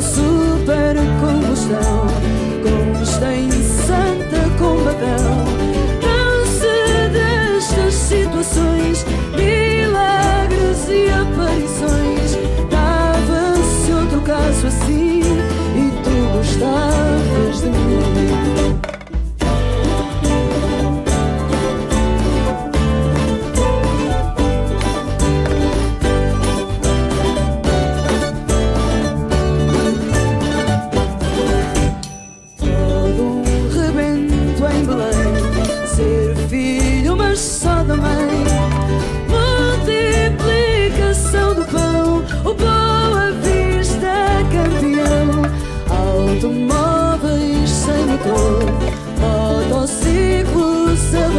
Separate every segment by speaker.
Speaker 1: super combustão. Conquista incessante combadão. Canse destas situações, milagres e aparições. Dava-se outro caso assim e tu gostavas de mim.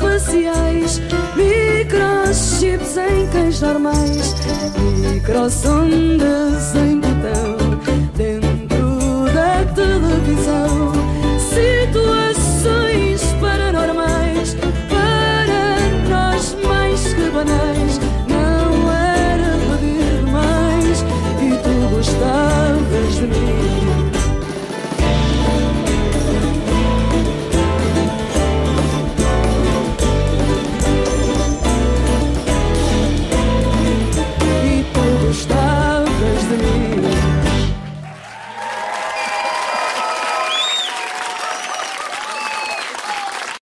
Speaker 1: espaciais, microchips em cães normais, microondas em botão,